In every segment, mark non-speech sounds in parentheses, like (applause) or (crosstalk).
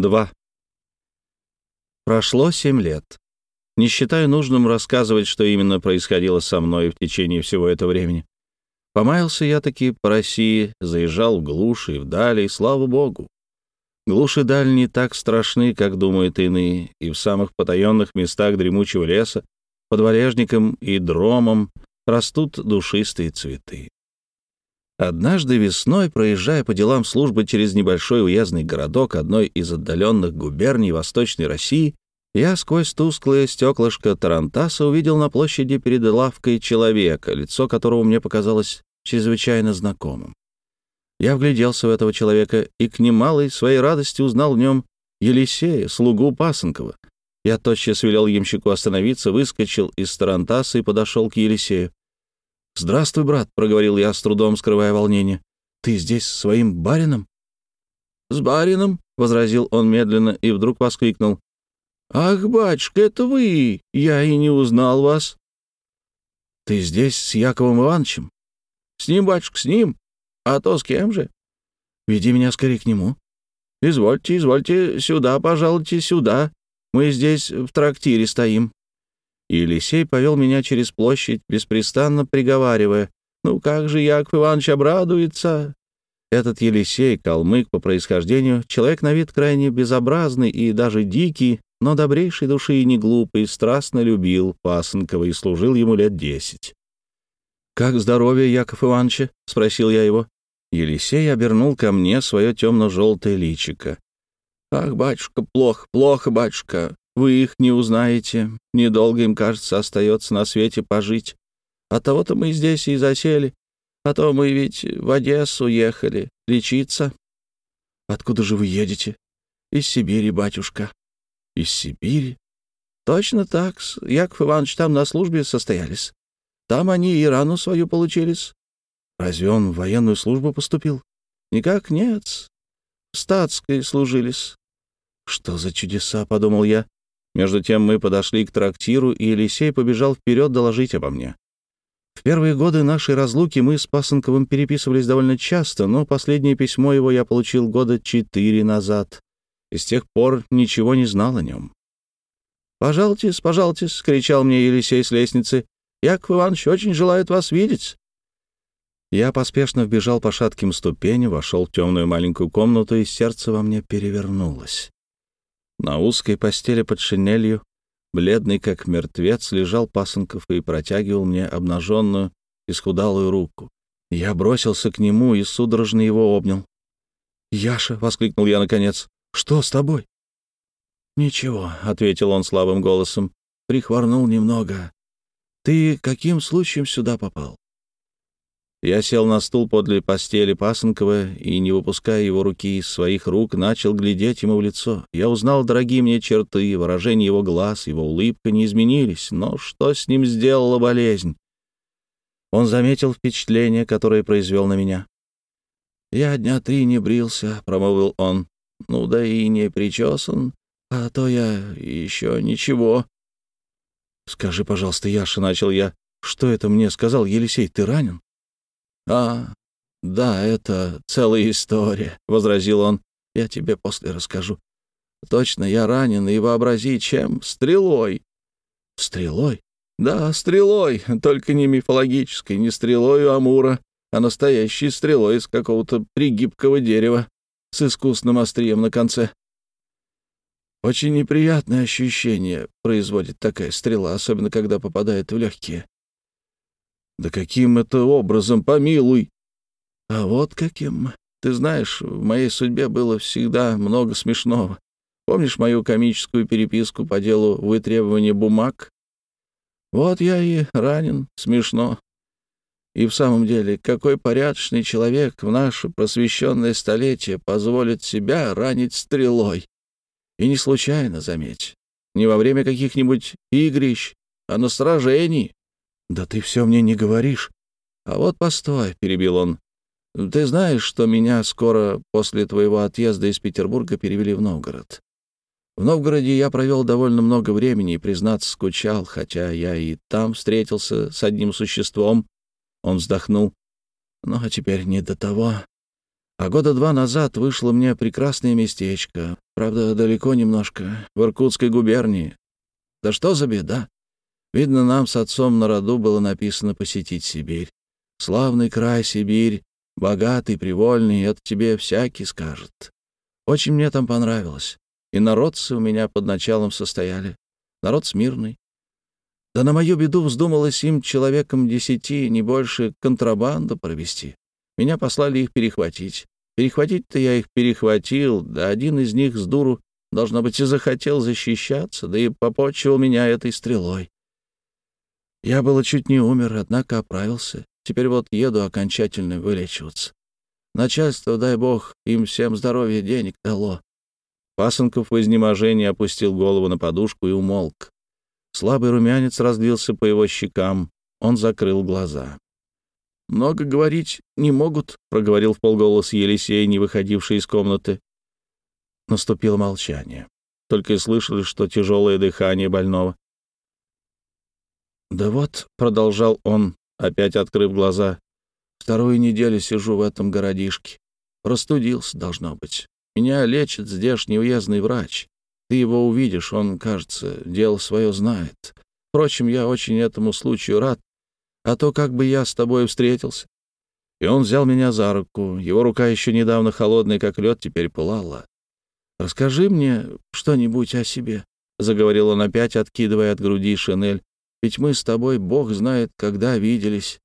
2. Прошло семь лет. Не считаю нужным рассказывать, что именно происходило со мной в течение всего этого времени. Помаялся я таки по России, заезжал в глуши и вдали, и слава богу. Глуши даль не так страшны, как думают иные, и в самых потаенных местах дремучего леса, под валежником и дромом, растут душистые цветы. Однажды весной, проезжая по делам службы через небольшой уездный городок одной из отдаленных губерний Восточной России, я сквозь тусклое стеклышко Тарантаса увидел на площади перед лавкой человека, лицо которого мне показалось чрезвычайно знакомым. Я вгляделся в этого человека и к немалой своей радости узнал в нем Елисея, слугу Пасынкова. Я тотчас велел ямщику остановиться, выскочил из Тарантаса и подошел к Елисею. «Здравствуй, брат», — проговорил я, с трудом скрывая волнение. «Ты здесь с своим барином?» «С барином?» — возразил он медленно и вдруг воскликнул. «Ах, батюшка, это вы! Я и не узнал вас!» «Ты здесь с Яковом Ивановичем?» «С ним, батюшка, с ним. А то с кем же?» «Веди меня скорее к нему». «Извольте, извольте, сюда, пожалуйте, сюда. Мы здесь в трактире стоим» и Елисей повел меня через площадь, беспрестанно приговаривая, «Ну как же Яков Иванович обрадуется!» Этот Елисей, калмык по происхождению, человек на вид крайне безобразный и даже дикий, но добрейшей души и не глупый, страстно любил Пасынкова и служил ему лет десять. «Как здоровье Яков Ивановича?» — спросил я его. Елисей обернул ко мне свое темно-желтое личико. «Ах, батюшка, плохо, плохо, батюшка. Вы их не узнаете. Недолго им, кажется, остается на свете пожить. От того-то мы здесь и засели. А то мы ведь в Одессу ехали лечиться. Откуда же вы едете? Из Сибири, батюшка. Из Сибири? Точно так. Яков Иванович там на службе состоялись. Там они и рану свою получились. Разве он в военную службу поступил? Никак нет. В статской служились. Что за чудеса, подумал я. Между тем мы подошли к трактиру, и Елисей побежал вперед доложить обо мне. В первые годы нашей разлуки мы с Пасынковым переписывались довольно часто, но последнее письмо его я получил года четыре назад, и с тех пор ничего не знал о нем. «Пожалуйтесь, пожалуйтесь!» — кричал мне Елисей с лестницы. «Яков Иванович очень желает вас видеть!» Я поспешно вбежал по шатким ступеням, вошел в темную маленькую комнату, и сердце во мне перевернулось. На узкой постели под шинелью, бледный как мертвец, лежал Пасынков и протягивал мне обнаженную, исхудалую руку. Я бросился к нему и судорожно его обнял. «Яша!» — воскликнул я наконец. «Что с тобой?» «Ничего», — ответил он слабым голосом. «Прихворнул немного. Ты каким случаем сюда попал?» Я сел на стул подле постели Пасынкова и, не выпуская его руки из своих рук, начал глядеть ему в лицо. Я узнал дорогие мне черты, выражение его глаз, его улыбка не изменились, но что с ним сделала болезнь? Он заметил впечатление, которое произвел на меня. «Я дня три не брился», — промолвил он. «Ну да и не причесан, а то я еще ничего». «Скажи, пожалуйста, Яша», — начал я, — «что это мне сказал Елисей, ты ранен?» «А, да, это целая история», — возразил он. «Я тебе после расскажу. Точно, я ранен, и вообрази, чем? Стрелой». «Стрелой?» «Да, стрелой, только не мифологической, не стрелой у Амура, а настоящей стрелой из какого-то пригибкого дерева с искусным острием на конце. Очень неприятное ощущение производит такая стрела, особенно когда попадает в легкие. Да каким это образом, помилуй? А вот каким. Ты знаешь, в моей судьбе было всегда много смешного. Помнишь мою комическую переписку по делу вытребования бумаг? Вот я и ранен, смешно. И в самом деле, какой порядочный человек в наше просвещенное столетие позволит себя ранить стрелой? И не случайно, заметь, не во время каких-нибудь игрищ, а на сражении. «Да ты все мне не говоришь». «А вот постой», — перебил он. «Ты знаешь, что меня скоро после твоего отъезда из Петербурга перевели в Новгород? В Новгороде я провел довольно много времени и, признаться, скучал, хотя я и там встретился с одним существом». Он вздохнул. «Ну, а теперь не до того. А года два назад вышло мне прекрасное местечко. Правда, далеко немножко, в Иркутской губернии. Да что за беда? Видно, нам с отцом на роду было написано посетить Сибирь. Славный край Сибирь, богатый, привольный, это тебе всякий скажет. Очень мне там понравилось. И народцы у меня под началом состояли. Народ смирный. Да на мою беду вздумалось им человеком десяти, не больше, контрабанду провести. Меня послали их перехватить. Перехватить-то я их перехватил, да один из них с дуру, должно быть, и захотел защищаться, да и попочивал меня этой стрелой. Я было чуть не умер, однако оправился. Теперь вот еду окончательно вылечиваться. Начальство, дай бог, им всем здоровья денег дало. Пасынков в изнеможении опустил голову на подушку и умолк. Слабый румянец разлился по его щекам. Он закрыл глаза. «Много говорить не могут», — проговорил в полголоса Елисей, не выходивший из комнаты. Наступило молчание. Только и слышали, что тяжелое дыхание больного. «Да вот», — продолжал он, опять открыв глаза, — «вторую неделю сижу в этом городишке. Простудился, должно быть. Меня лечит здешний уездный врач. Ты его увидишь, он, кажется, дело свое знает. Впрочем, я очень этому случаю рад, а то как бы я с тобой встретился. И он взял меня за руку. Его рука еще недавно холодная, как лед, теперь пылала. «Расскажи мне что-нибудь о себе», — заговорил он опять, откидывая от груди шинель. «Ведь мы с тобой, бог знает, когда виделись».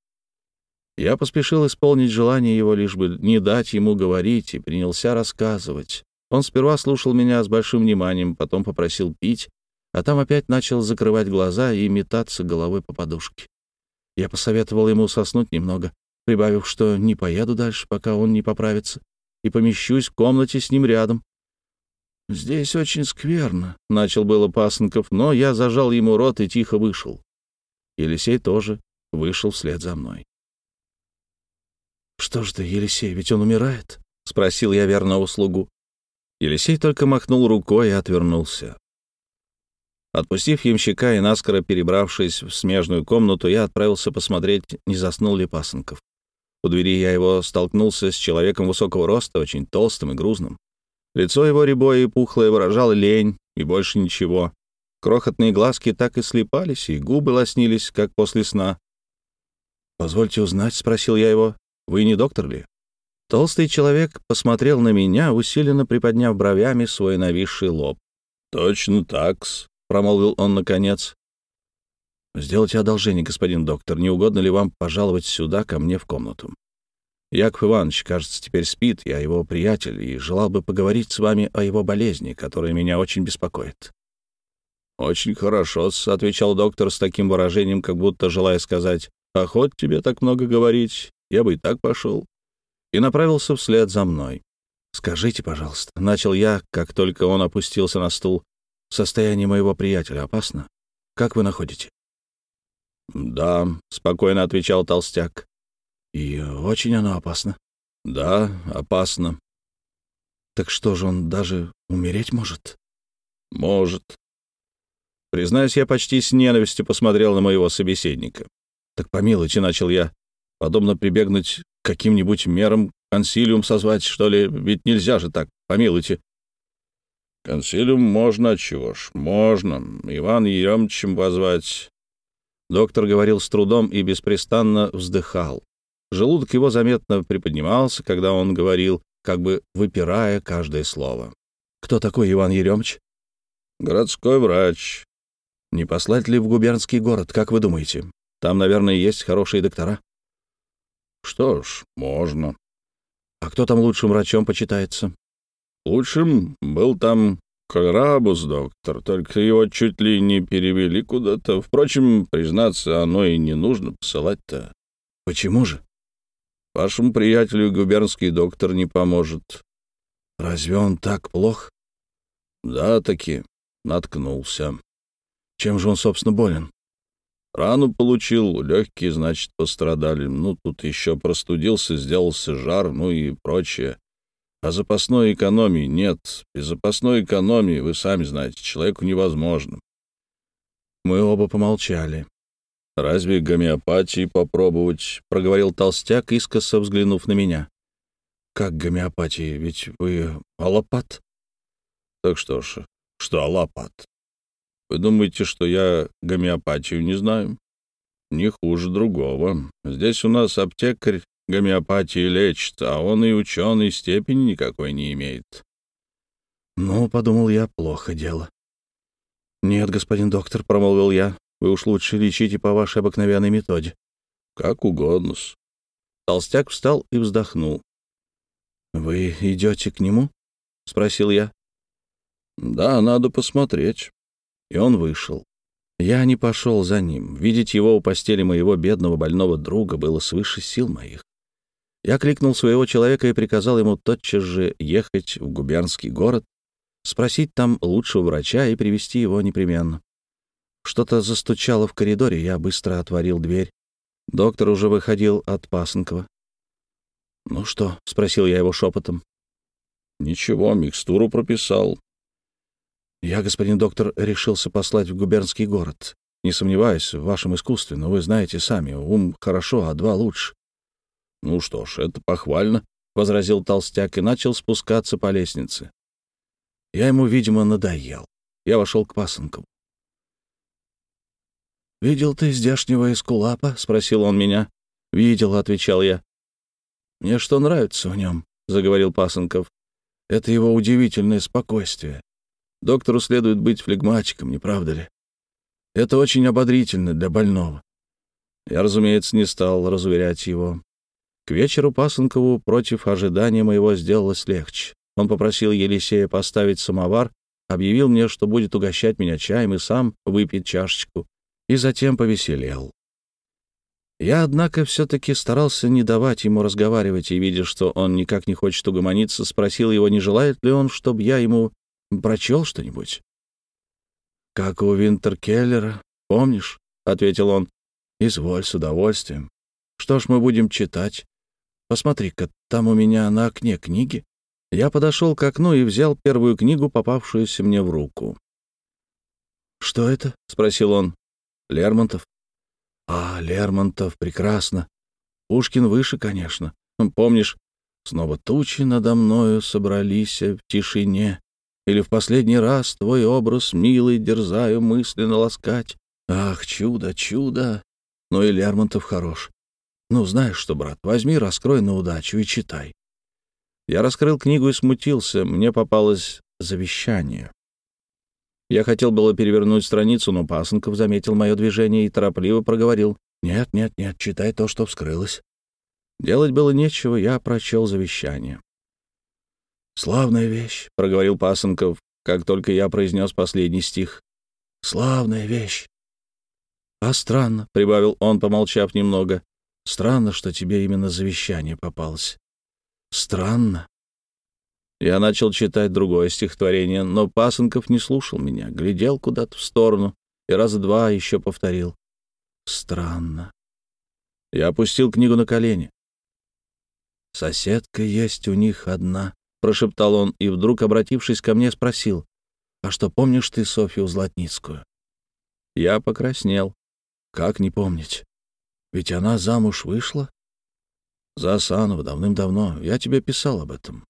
Я поспешил исполнить желание его, лишь бы не дать ему говорить, и принялся рассказывать. Он сперва слушал меня с большим вниманием, потом попросил пить, а там опять начал закрывать глаза и метаться головой по подушке. Я посоветовал ему соснуть немного, прибавив, что не поеду дальше, пока он не поправится, и помещусь в комнате с ним рядом. «Здесь очень скверно», — начал было Пасынков, но я зажал ему рот и тихо вышел. Елисей тоже вышел вслед за мной. «Что ж ты, Елисей, ведь он умирает?» — спросил я верного слугу. Елисей только махнул рукой и отвернулся. Отпустив ямщика и наскоро перебравшись в смежную комнату, я отправился посмотреть, не заснул ли Пасынков. У двери я его столкнулся с человеком высокого роста, очень толстым и грузным. Лицо его рябое и пухлое выражало лень, и больше ничего. Крохотные глазки так и слепались, и губы лоснились, как после сна. «Позвольте узнать», — спросил я его, — «вы не доктор ли?» Толстый человек посмотрел на меня, усиленно приподняв бровями свой нависший лоб. «Точно такс», — промолвил он наконец. «Сделайте одолжение, господин доктор. Не угодно ли вам пожаловать сюда, ко мне в комнату? Яков Иванович, кажется, теперь спит, я его приятель, и желал бы поговорить с вами о его болезни, которая меня очень беспокоит». «Очень хорошо», — отвечал доктор с таким выражением, как будто желая сказать, «Охот тебе так много говорить, я бы и так пошел» и направился вслед за мной. «Скажите, пожалуйста», — начал я, как только он опустился на стул, «состояние моего приятеля опасно? Как вы находите?» «Да», — спокойно отвечал толстяк. «И очень оно опасно?» «Да, опасно». «Так что же, он даже умереть может?» «Может». Признаюсь, я почти с ненавистью посмотрел на моего собеседника. «Так помилуйте», — начал я, — «подобно прибегнуть каким-нибудь мерам консилиум созвать, что ли? Ведь нельзя же так, помилуйте». «Консилиум можно, чего ж, можно. Иван Еремовичем позвать». Доктор говорил с трудом и беспрестанно вздыхал. Желудок его заметно приподнимался, когда он говорил, как бы выпирая каждое слово. «Кто такой Иван Еремович?» «Городской врач». «Не послать ли в губернский город, как вы думаете? Там, наверное, есть хорошие доктора». Что ж, можно. А кто там лучшим врачом почитается? Лучшим был там Карабус, доктор, только его чуть ли не перевели куда-то. Впрочем, признаться, оно и не нужно посылать-то. Почему же? Вашему приятелю губернский доктор не поможет. Разве он так плох? Да, таки, наткнулся. Чем же он, собственно, болен? Рану получил, легкие, значит, пострадали. Ну, тут еще простудился, сделался жар, ну и прочее. А запасной экономии нет. Без запасной экономии, вы сами знаете, человеку невозможно. Мы оба помолчали. «Разве гомеопатии попробовать?» — проговорил толстяк, искоса взглянув на меня. «Как гомеопатии? Ведь вы аллопат?» Так что ж, что лопат? Вы думаете, что я гомеопатию не знаю? Не хуже другого. Здесь у нас аптекарь гомеопатии лечит, а он и ученый степени никакой не имеет. Ну, подумал я, плохо дело. Нет, господин доктор, промолвил я, вы уж лучше лечите по вашей обыкновенной методе. Как угодно -с. Толстяк встал и вздохнул. Вы идете к нему? спросил я. Да, надо посмотреть. И он вышел. Я не пошел за ним. Видеть его у постели моего бедного больного друга было свыше сил моих. Я кликнул своего человека и приказал ему тотчас же ехать в губернский город, спросить там лучшего врача и привести его непременно. Что-то застучало в коридоре, я быстро отворил дверь. Доктор уже выходил от Пасынкова. «Ну что?» — спросил я его шепотом. «Ничего, микстуру прописал. Я, господин доктор, решился послать в губернский город. Не сомневаюсь в вашем искусстве, но вы знаете сами, ум хорошо, а два лучше. — Ну что ж, это похвально, — возразил толстяк и начал спускаться по лестнице. Я ему, видимо, надоел. Я вошел к пасынкам. «Видел ты здешнего эскулапа?» — спросил он меня. «Видел», — отвечал я. «Мне что нравится в нем?» — заговорил Пасынков. «Это его удивительное спокойствие. Доктору следует быть флегматиком, не правда ли? Это очень ободрительно для больного. Я, разумеется, не стал разуверять его. К вечеру Пасынкову против ожидания моего сделалось легче. Он попросил Елисея поставить самовар, объявил мне, что будет угощать меня чаем и сам выпить чашечку, и затем повеселел. Я, однако, все-таки старался не давать ему разговаривать, и, видя, что он никак не хочет угомониться, спросил его, не желает ли он, чтобы я ему Прочел что-нибудь?» «Как у Винтеркеллера, помнишь?» — ответил он. «Изволь, с удовольствием. Что ж мы будем читать? Посмотри-ка, там у меня на окне книги». Я подошел к окну и взял первую книгу, попавшуюся мне в руку. «Что это?» — спросил он. «Лермонтов». «А, Лермонтов, прекрасно. Пушкин выше, конечно. Помнишь, снова тучи надо мною собрались в тишине, или в последний раз твой образ, милый, дерзаю мысленно ласкать. Ах, чудо, чудо! Ну и Лермонтов хорош. Ну, знаешь что, брат, возьми, раскрой на удачу и читай. Я раскрыл книгу и смутился. Мне попалось завещание. Я хотел было перевернуть страницу, но Пасынков заметил мое движение и торопливо проговорил. «Нет, нет, нет, читай то, что вскрылось». Делать было нечего, я прочел завещание. «Славная вещь», — проговорил Пасынков, как только я произнес последний стих. «Славная вещь». «А странно», — прибавил он, помолчав немного. «Странно, что тебе именно завещание попалось. Странно». Я начал читать другое стихотворение, но Пасынков не слушал меня, глядел куда-то в сторону и раза два еще повторил. «Странно». Я опустил книгу на колени. «Соседка есть у них одна», — прошептал он и вдруг, обратившись ко мне, спросил, «А что, помнишь ты Софью Златницкую?» Я покраснел. «Как не помнить? Ведь она замуж вышла?» «За Асанова давным-давно. Я тебе писал об этом».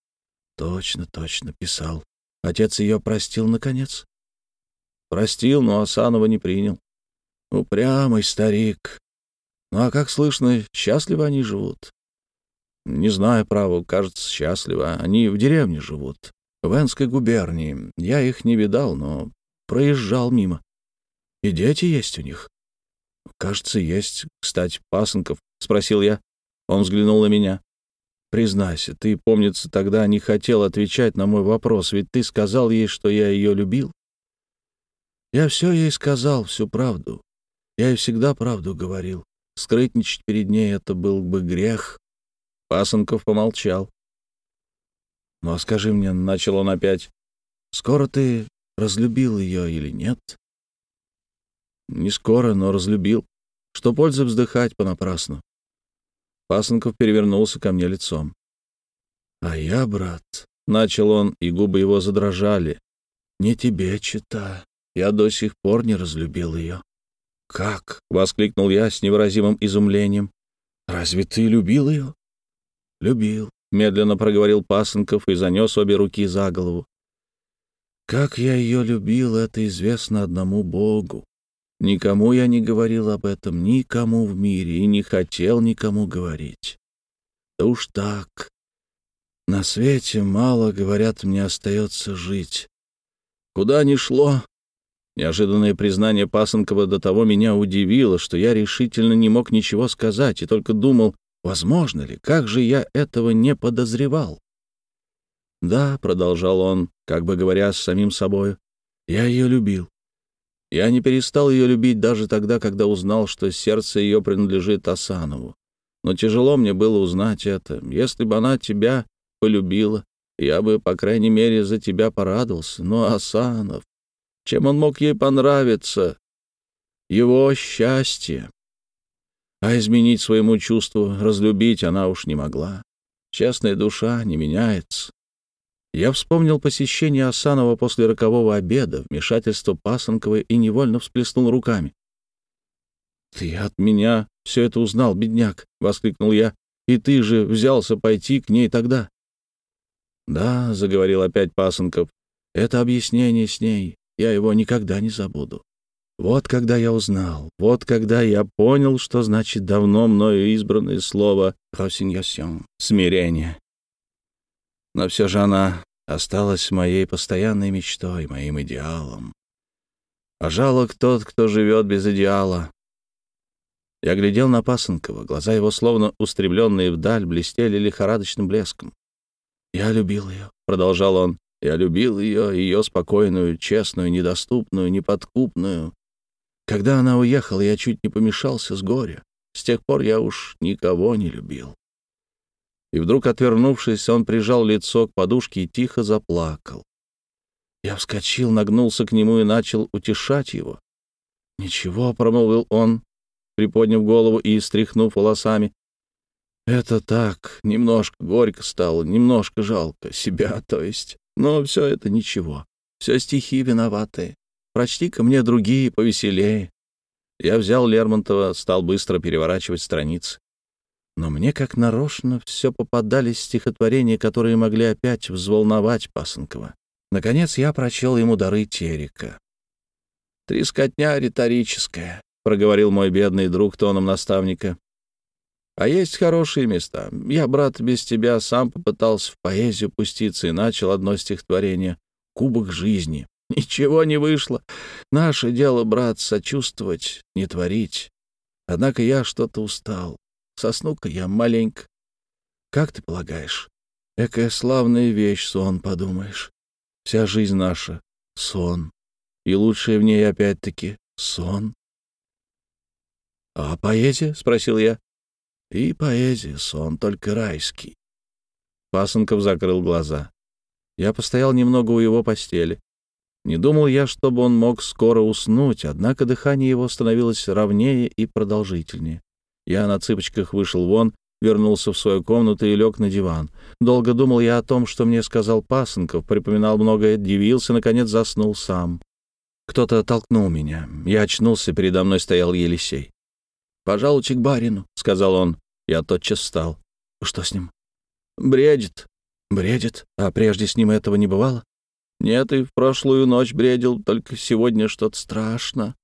«Точно, точно, писал. Отец ее простил, наконец?» «Простил, но Асанова не принял». «Упрямый старик. Ну а как слышно, счастливо они живут?» Не знаю, право, кажется, счастливо. Они в деревне живут, в Энской губернии. Я их не видал, но проезжал мимо. И дети есть у них. Кажется, есть. Кстати, пасынков, — спросил я. Он взглянул на меня. Признайся, ты, помнится, тогда не хотел отвечать на мой вопрос, ведь ты сказал ей, что я ее любил. Я все ей сказал, всю правду. Я ей всегда правду говорил. Скрытничать перед ней — это был бы грех. Пасынков помолчал. «Ну, а скажи мне, — начал он опять, — скоро ты разлюбил ее или нет?» «Не скоро, но разлюбил. Что пользы вздыхать понапрасну?» Пасынков перевернулся ко мне лицом. «А я, брат, — начал он, и губы его задрожали, — не тебе чита. Я до сих пор не разлюбил ее». «Как?» — воскликнул я с невыразимым изумлением. «Разве ты любил ее?» «Любил», — медленно проговорил Пасынков и занес обе руки за голову. Как я ее любил, это известно одному Богу. Никому я не говорил об этом, никому в мире, и не хотел никому говорить. Да уж так. На свете мало, говорят, мне остается жить. Куда ни шло, Неожиданное признание Пасынкова до того меня удивило, что я решительно не мог ничего сказать и только думал, возможно ли, как же я этого не подозревал. «Да», — продолжал он, как бы говоря с самим собою, — «я ее любил. Я не перестал ее любить даже тогда, когда узнал, что сердце ее принадлежит Асанову. Но тяжело мне было узнать это. Если бы она тебя полюбила, я бы, по крайней мере, за тебя порадовался. Но Асанов... Чем он мог ей понравиться? Его счастье. А изменить своему чувству, разлюбить она уж не могла. Честная душа не меняется. Я вспомнил посещение Асанова после рокового обеда, вмешательство Пасынковой и невольно всплеснул руками. «Ты от меня все это узнал, бедняк!» — воскликнул я. «И ты же взялся пойти к ней тогда». «Да», — заговорил опять Пасынков, — «это объяснение с ней. Я его никогда не забуду. Вот когда я узнал, вот когда я понял, что значит давно мною избранное слово «росиньосьон» — смирение. Но все же она осталась моей постоянной мечтой, моим идеалом. А жалок тот, кто живет без идеала. Я глядел на Пасынкова, глаза его, словно устремленные вдаль, блестели лихорадочным блеском. «Я любил ее», — продолжал он, я любил ее, ее спокойную, честную, недоступную, неподкупную. Когда она уехала, я чуть не помешался с горя. С тех пор я уж никого не любил. И вдруг, отвернувшись, он прижал лицо к подушке и тихо заплакал. Я вскочил, нагнулся к нему и начал утешать его. «Ничего», — промолвил он, приподняв голову и стряхнув волосами. «Это так, немножко горько стало, немножко жалко себя, то есть. Но все это ничего. Все стихи виноваты. Прочти-ка мне другие, повеселее. Я взял Лермонтова, стал быстро переворачивать страницы. Но мне как нарочно все попадались стихотворения, которые могли опять взволновать Пасынкова. Наконец я прочел ему дары Терека. «Трескотня риторическая», — проговорил мой бедный друг тоном наставника. А есть хорошие места. Я, брат, без тебя сам попытался в поэзию пуститься и начал одно стихотворение «Кубок жизни». (laughs) Ничего не вышло. Наше дело, брат, сочувствовать, не творить. Однако я что-то устал. Сосну-ка я маленько. Как ты полагаешь? Экая славная вещь, сон, подумаешь. Вся жизнь наша — сон. И лучшее в ней опять-таки — сон. — А поэзия? — спросил я. И поэзия, сон только райский. Пасынков закрыл глаза. Я постоял немного у его постели. Не думал я, чтобы он мог скоро уснуть, однако дыхание его становилось ровнее и продолжительнее. Я на цыпочках вышел вон, вернулся в свою комнату и лег на диван. Долго думал я о том, что мне сказал Пасынков, припоминал многое, дивился, наконец заснул сам. Кто-то толкнул меня. Я очнулся, передо мной стоял Елисей. «Пожалуйте к барину», — сказал он. Я тотчас встал. «Что с ним?» «Бредит». «Бредит? А прежде с ним этого не бывало?» «Нет, и в прошлую ночь бредил, только сегодня что-то страшно».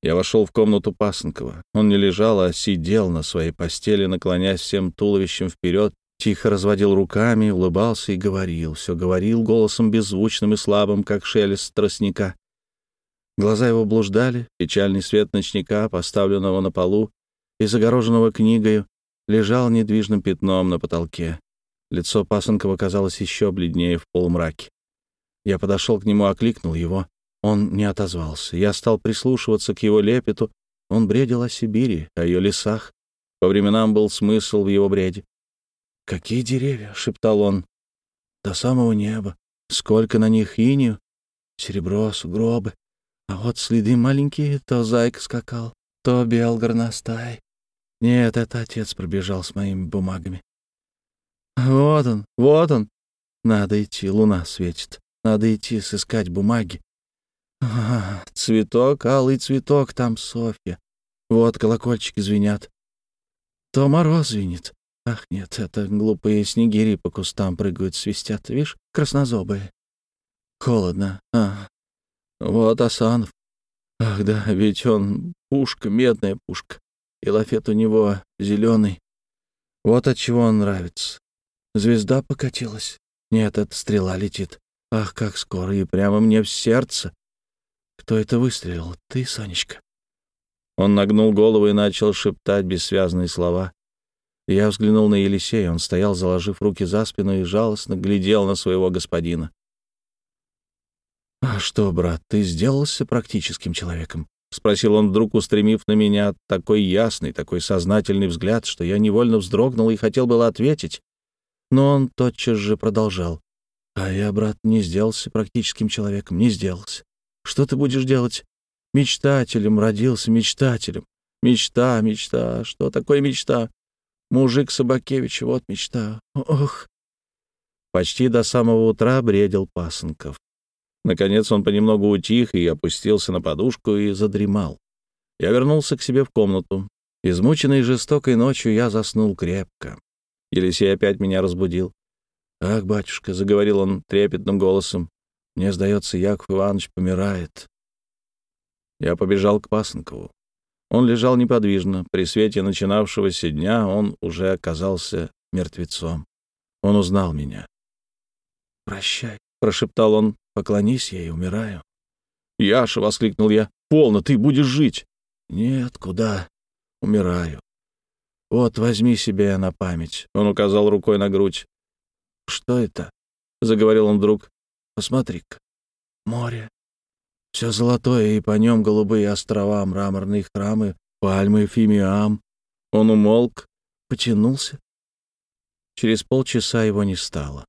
Я вошел в комнату Пасынкова. Он не лежал, а сидел на своей постели, наклоняясь всем туловищем вперед, тихо разводил руками, улыбался и говорил. Все говорил голосом беззвучным и слабым, как шелест тростника. Глаза его блуждали, печальный свет ночника, поставленного на полу и загороженного книгою, лежал недвижным пятном на потолке. Лицо Пасынкова казалось еще бледнее в полумраке. Я подошел к нему, окликнул его. Он не отозвался. Я стал прислушиваться к его лепету. Он бредил о Сибири, о ее лесах. По временам был смысл в его бреде. «Какие деревья!» — шептал он. «До самого неба. Сколько на них инию, серебро, сугробы. А вот следы маленькие, то зайка скакал, то бел горностай. Нет, это отец пробежал с моими бумагами. Вот он, вот он. Надо идти, луна светит. Надо идти сыскать бумаги. А, цветок, алый цветок, там Софья. Вот колокольчики звенят. То мороз звенит. Ах, нет, это глупые снегири по кустам прыгают, свистят. Видишь, краснозобые. Холодно. А, вот Асанов. Ах да, ведь он пушка, медная пушка. И лафет у него зеленый. Вот от чего он нравится. Звезда покатилась. Нет, эта стрела летит. Ах, как скоро, и прямо мне в сердце. Кто это выстрелил? Ты, Сонечка? Он нагнул голову и начал шептать бессвязные слова. Я взглянул на Елисея. Он стоял, заложив руки за спину, и жалостно глядел на своего господина. «А что, брат, ты сделался практическим человеком?» — спросил он вдруг, устремив на меня такой ясный, такой сознательный взгляд, что я невольно вздрогнул и хотел было ответить. Но он тотчас же продолжал. «А я, брат, не сделался практическим человеком, не сделался. Что ты будешь делать? Мечтателем родился, мечтателем. Мечта, мечта. Что такое мечта? Мужик Собакевич, вот мечта. Ох!» Почти до самого утра бредил Пасынков. Наконец он понемногу утих и опустился на подушку и задремал. Я вернулся к себе в комнату. Измученный жестокой ночью я заснул крепко. Елисей опять меня разбудил. «Ах, батюшка», — заговорил он трепетным голосом, — «мне сдается, Яков Иванович помирает». Я побежал к Пасынкову. Он лежал неподвижно. При свете начинавшегося дня он уже оказался мертвецом. Он узнал меня. «Прощай», — прошептал он, — «поклонись ей, умираю». «Яша!» — воскликнул я. «Полно, ты будешь жить!» «Нет, куда? Умираю. Вот, возьми себе на память». Он указал рукой на грудь. «Что это?» — заговорил он вдруг. «Посмотри-ка. Море. Все золотое, и по нем голубые острова, мраморные храмы, пальмы, фимиам». Он умолк, потянулся. Через полчаса его не стало.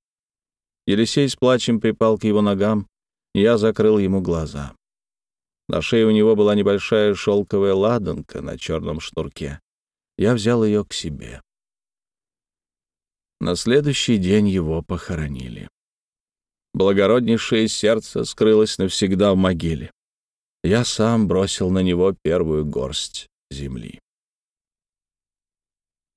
Елисей с плачем припал к его ногам, я закрыл ему глаза. На шее у него была небольшая шелковая ладанка на черном шнурке. Я взял ее к себе. На следующий день его похоронили. Благороднейшее сердце скрылось навсегда в могиле. Я сам бросил на него первую горсть земли.